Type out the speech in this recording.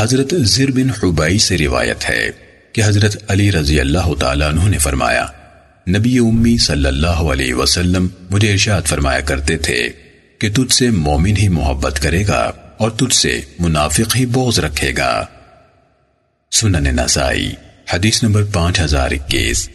حضرت زر بن حبائی سے روایت ہے کہ حضرت علی رضی اللہ تعالیٰ عنہ نے فرمایا، نبی امی صلی اللہ علیہ وسلم مجھے ارشاد فرمایا کرتے تھے کہ تجھ سے مومن ہی محبت کرے گا اور تجھ سے منافق ہی بوز رکھے گا۔ سنن نسائی، حدیث نمبر پانچ ہزار اکیس۔